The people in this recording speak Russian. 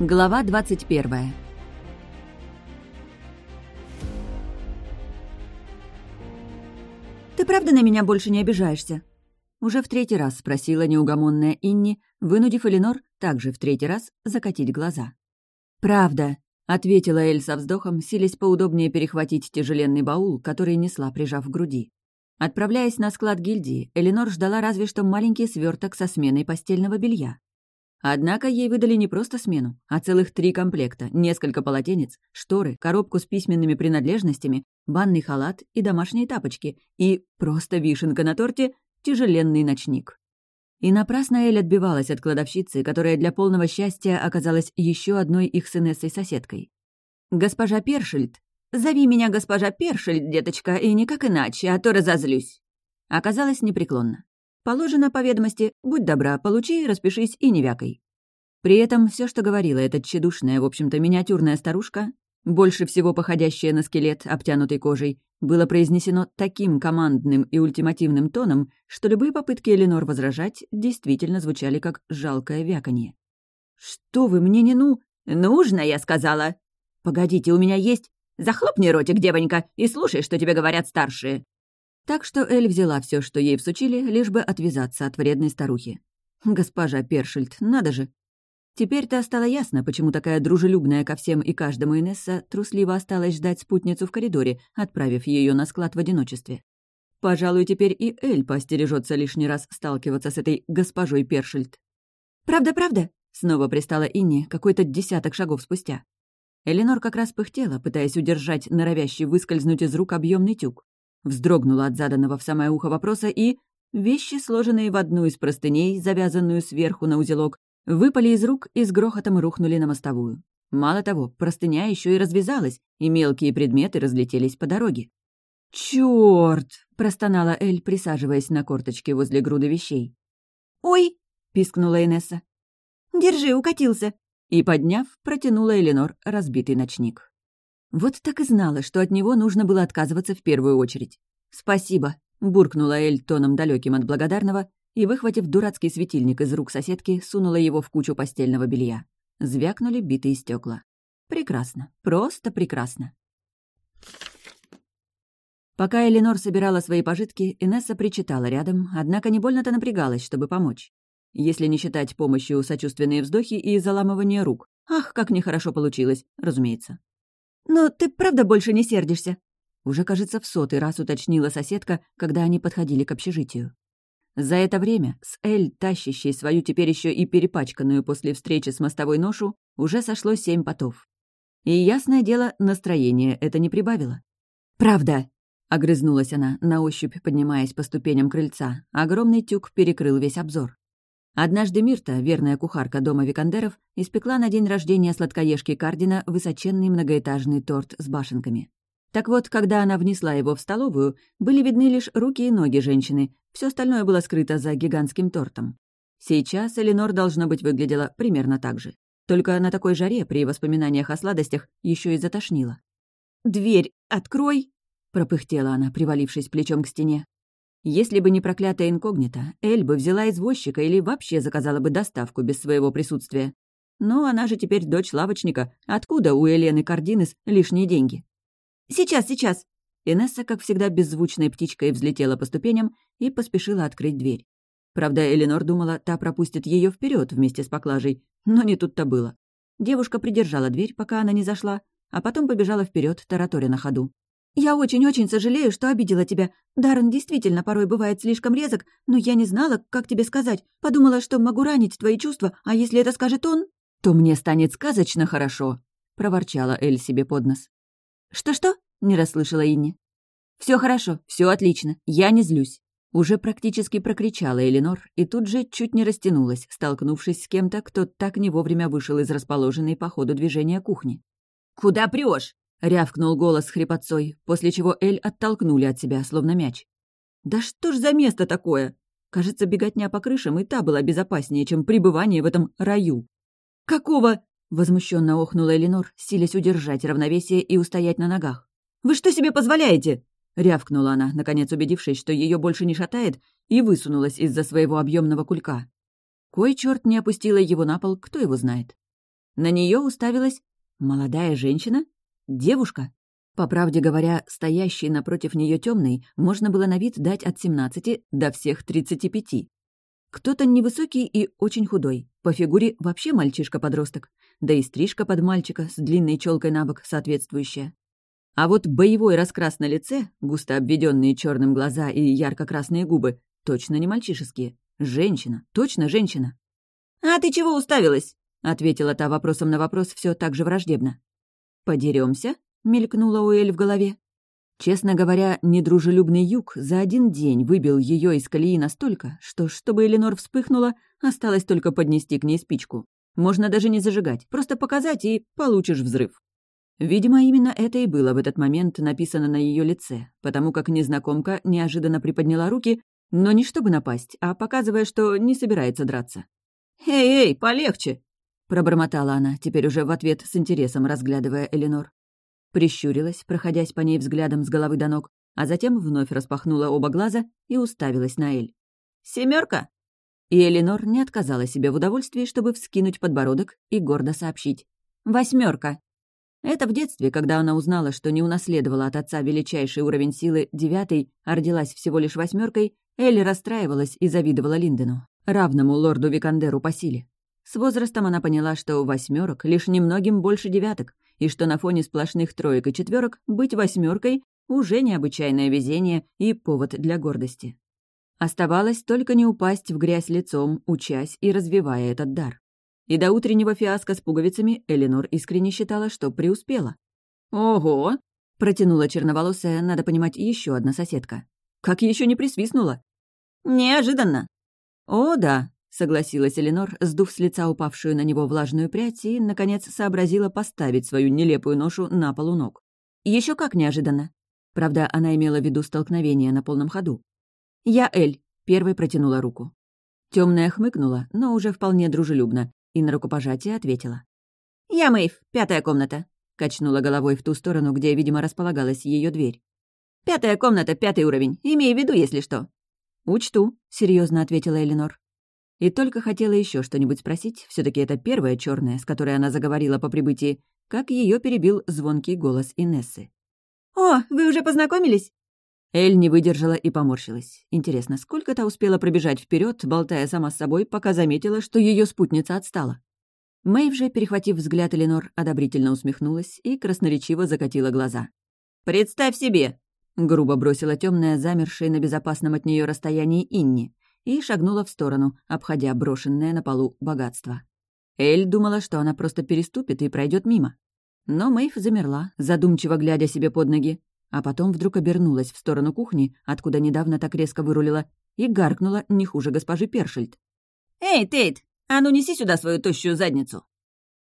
Глава 21 «Ты правда на меня больше не обижаешься?» Уже в третий раз спросила неугомонная Инни, вынудив Эленор также в третий раз закатить глаза. «Правда», — ответила Эль со вздохом, силясь поудобнее перехватить тяжеленный баул, который несла, прижав к груди. Отправляясь на склад гильдии, Эленор ждала разве что маленький сверток со сменой постельного белья. Однако ей выдали не просто смену, а целых три комплекта, несколько полотенец, шторы, коробку с письменными принадлежностями, банный халат и домашние тапочки, и, просто вишенка на торте, тяжеленный ночник. И напрасно Эль отбивалась от кладовщицы, которая для полного счастья оказалась еще одной их с Инессой соседкой. «Госпожа Першельд, зови меня госпожа Першельд, деточка, и никак иначе, а то разозлюсь», оказалась непреклонна. Положено по ведомости «Будь добра, получи, распишись и не вякай». При этом все, что говорила эта тщедушная, в общем-то, миниатюрная старушка, больше всего походящая на скелет, обтянутый кожей, было произнесено таким командным и ультимативным тоном, что любые попытки Эленор возражать действительно звучали как жалкое вяканье. «Что вы мне не ну...» «Нужно, я сказала!» «Погодите, у меня есть...» «Захлопни ротик, девонька, и слушай, что тебе говорят старшие!» Так что Эль взяла все, что ей всучили, лишь бы отвязаться от вредной старухи. Госпожа Першельд, надо же. Теперь-то стало ясно, почему такая дружелюбная ко всем и каждому Инесса трусливо осталась ждать спутницу в коридоре, отправив ее на склад в одиночестве. Пожалуй, теперь и Эль постережется лишний раз сталкиваться с этой госпожой Першельд. «Правда-правда?» — снова пристала Инни какой-то десяток шагов спустя. Эленор как раз пыхтела, пытаясь удержать норовящий выскользнуть из рук объемный тюк. Вздрогнула от заданного в самое ухо вопроса и... Вещи, сложенные в одну из простыней, завязанную сверху на узелок, выпали из рук и с грохотом рухнули на мостовую. Мало того, простыня еще и развязалась, и мелкие предметы разлетелись по дороге. «Чёрт!» — простонала Эль, присаживаясь на корточке возле груды вещей. «Ой!» — пискнула Инесса. «Держи, укатился!» И, подняв, протянула Эленор разбитый ночник. Вот так и знала, что от него нужно было отказываться в первую очередь. «Спасибо», — буркнула Эль тоном далеким от благодарного и, выхватив дурацкий светильник из рук соседки, сунула его в кучу постельного белья. Звякнули битые стекла. Прекрасно, просто прекрасно. Пока Эленор собирала свои пожитки, Инесса причитала рядом, однако не больно-то напрягалась, чтобы помочь. Если не считать помощью сочувственные вздохи и заламывание рук. Ах, как нехорошо получилось, разумеется. «Но ты правда больше не сердишься?» Уже, кажется, в сотый раз уточнила соседка, когда они подходили к общежитию. За это время с Эль, тащащей свою теперь еще и перепачканную после встречи с мостовой ношу, уже сошло семь потов. И, ясное дело, настроение это не прибавило. «Правда!» — огрызнулась она, на ощупь поднимаясь по ступеням крыльца. Огромный тюк перекрыл весь обзор. Однажды Мирта, верная кухарка дома Викандеров, испекла на день рождения сладкоежки Кардина высоченный многоэтажный торт с башенками. Так вот, когда она внесла его в столовую, были видны лишь руки и ноги женщины, все остальное было скрыто за гигантским тортом. Сейчас Эленор, должно быть, выглядела примерно так же. Только на такой жаре при воспоминаниях о сладостях еще и затошнило. «Дверь открой!» — пропыхтела она, привалившись плечом к стене. Если бы не проклятая инкогнито, Эль бы взяла извозчика или вообще заказала бы доставку без своего присутствия. Но она же теперь дочь лавочника. Откуда у Елены Кардинес лишние деньги? «Сейчас, сейчас!» Инесса, как всегда, беззвучной птичкой взлетела по ступеням и поспешила открыть дверь. Правда, Эленор думала, та пропустит ее вперед вместе с поклажей, но не тут-то было. Девушка придержала дверь, пока она не зашла, а потом побежала вперед, тараторя на ходу. «Я очень-очень сожалею, что обидела тебя. Даррен действительно порой бывает слишком резок, но я не знала, как тебе сказать. Подумала, что могу ранить твои чувства, а если это скажет он...» «То мне станет сказочно хорошо», — проворчала Эль себе под нос. «Что-что?» — не расслышала Инни. Все хорошо, все отлично, я не злюсь». Уже практически прокричала Эленор и тут же чуть не растянулась, столкнувшись с кем-то, кто так не вовремя вышел из расположенной по ходу движения кухни. «Куда прешь? Рявкнул голос хрипотцой, после чего Эль оттолкнули от себя, словно мяч. «Да что ж за место такое?» Кажется, беготня по крышам и та была безопаснее, чем пребывание в этом раю. «Какого?» — возмущенно охнула Эленор, силясь удержать равновесие и устоять на ногах. «Вы что себе позволяете?» — рявкнула она, наконец убедившись, что ее больше не шатает, и высунулась из-за своего объемного кулька. Кой черт не опустила его на пол, кто его знает. На нее уставилась молодая женщина? Девушка? По правде говоря, стоящий напротив нее темный можно было на вид дать от 17 до всех 35. Кто-то невысокий и очень худой, по фигуре вообще мальчишка-подросток, да и стрижка под мальчика с длинной челкой на бок соответствующая. А вот боевой раскрас на лице, густо обведенные черным глаза и ярко-красные губы, точно не мальчишеские. Женщина, точно женщина. «А ты чего уставилась?» — ответила та вопросом на вопрос все так же враждебно. Подеремся? мелькнула у Эль в голове. Честно говоря, недружелюбный юг за один день выбил ее из колеи настолько, что, чтобы Эленор вспыхнула, осталось только поднести к ней спичку. Можно даже не зажигать, просто показать, и получишь взрыв. Видимо, именно это и было в этот момент написано на ее лице, потому как незнакомка неожиданно приподняла руки, но не чтобы напасть, а показывая, что не собирается драться. «Эй, эй, полегче!» — пробормотала она, теперь уже в ответ с интересом разглядывая Эленор прищурилась, проходясь по ней взглядом с головы до ног, а затем вновь распахнула оба глаза и уставилась на Эль. «Семерка?» И Эленор не отказала себе в удовольствии, чтобы вскинуть подбородок и гордо сообщить. «Восьмерка!» Это в детстве, когда она узнала, что не унаследовала от отца величайший уровень силы девятый, а родилась всего лишь восьмеркой, Элли расстраивалась и завидовала Линдену, равному лорду Викандеру по силе. С возрастом она поняла, что у восьмерок лишь немногим больше девяток, и что на фоне сплошных троек и четверок быть восьмеркой уже необычайное везение и повод для гордости. Оставалось только не упасть в грязь лицом, учась и развивая этот дар. И до утреннего фиаско с пуговицами Эленор искренне считала, что преуспела. «Ого!» — протянула черноволосая, надо понимать, еще одна соседка. «Как еще не присвистнула?» «Неожиданно!» «О, да!» Согласилась Эленор, сдув с лица упавшую на него влажную прядь и, наконец, сообразила поставить свою нелепую ношу на полу ног. Еще как неожиданно. Правда, она имела в виду столкновение на полном ходу. «Я Эль», — первой протянула руку. Темная хмыкнула, но уже вполне дружелюбно, и на рукопожатие ответила. «Я Мэйв, пятая комната», — качнула головой в ту сторону, где, видимо, располагалась ее дверь. «Пятая комната, пятый уровень. Имей в виду, если что». «Учту», — серьезно ответила Эленор. И только хотела еще что-нибудь спросить, все таки это первая черная, с которой она заговорила по прибытии, как ее перебил звонкий голос Инессы. «О, вы уже познакомились?» Эль не выдержала и поморщилась. Интересно, сколько та успела пробежать вперед, болтая сама с собой, пока заметила, что ее спутница отстала. Мэйв же, перехватив взгляд Эленор, одобрительно усмехнулась и красноречиво закатила глаза. «Представь себе!» — грубо бросила темная, замершая на безопасном от нее расстоянии Инни, и шагнула в сторону, обходя брошенное на полу богатство. Эль думала, что она просто переступит и пройдет мимо. Но Мэйв замерла, задумчиво глядя себе под ноги, а потом вдруг обернулась в сторону кухни, откуда недавно так резко вырулила, и гаркнула не хуже госпожи Першельд. «Эй, Тейт, а ну неси сюда свою тощую задницу!»